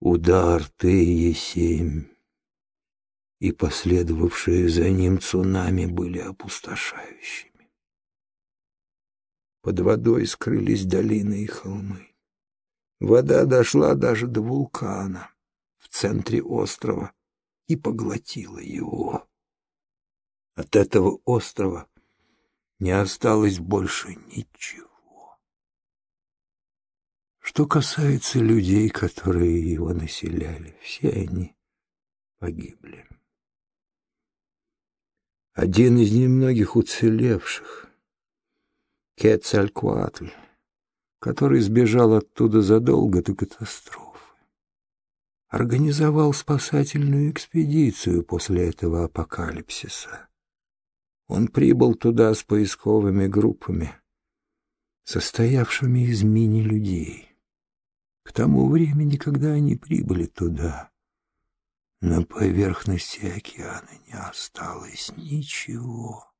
Удар Т-7 и последовавшие за ним цунами были опустошающими. Под водой скрылись долины и холмы. Вода дошла даже до вулкана в центре острова и поглотила его. От этого острова не осталось больше ничего. Что касается людей, которые его населяли, все они погибли. Один из немногих уцелевших, Кецалькуатль, который сбежал оттуда задолго до катастрофы, организовал спасательную экспедицию после этого апокалипсиса. Он прибыл туда с поисковыми группами, состоявшими из мини-людей. Тому времени, когда они прибыли туда, на поверхности океана не осталось ничего,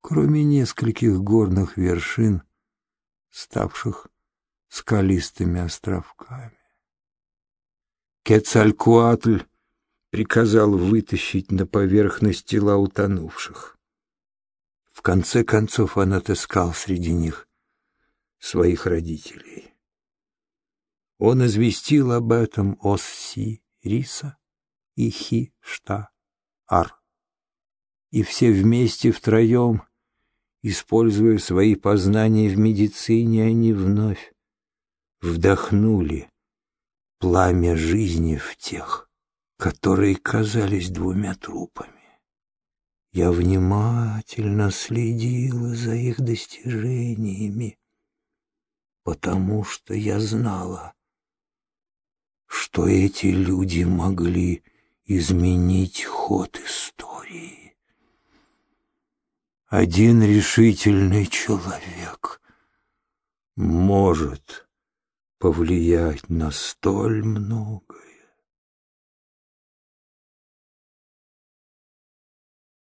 кроме нескольких горных вершин, ставших скалистыми островками. Кецалькуатль приказал вытащить на поверхность тела утонувших. В конце концов он отыскал среди них своих родителей. Он известил об этом Осси, Риса и Хи-Шта-Ар. И все вместе втроем, используя свои познания в медицине, они вновь вдохнули пламя жизни в тех, которые казались двумя трупами. Я внимательно следила за их достижениями, потому что я знала, что эти люди могли изменить ход истории. Один решительный человек может повлиять на столь много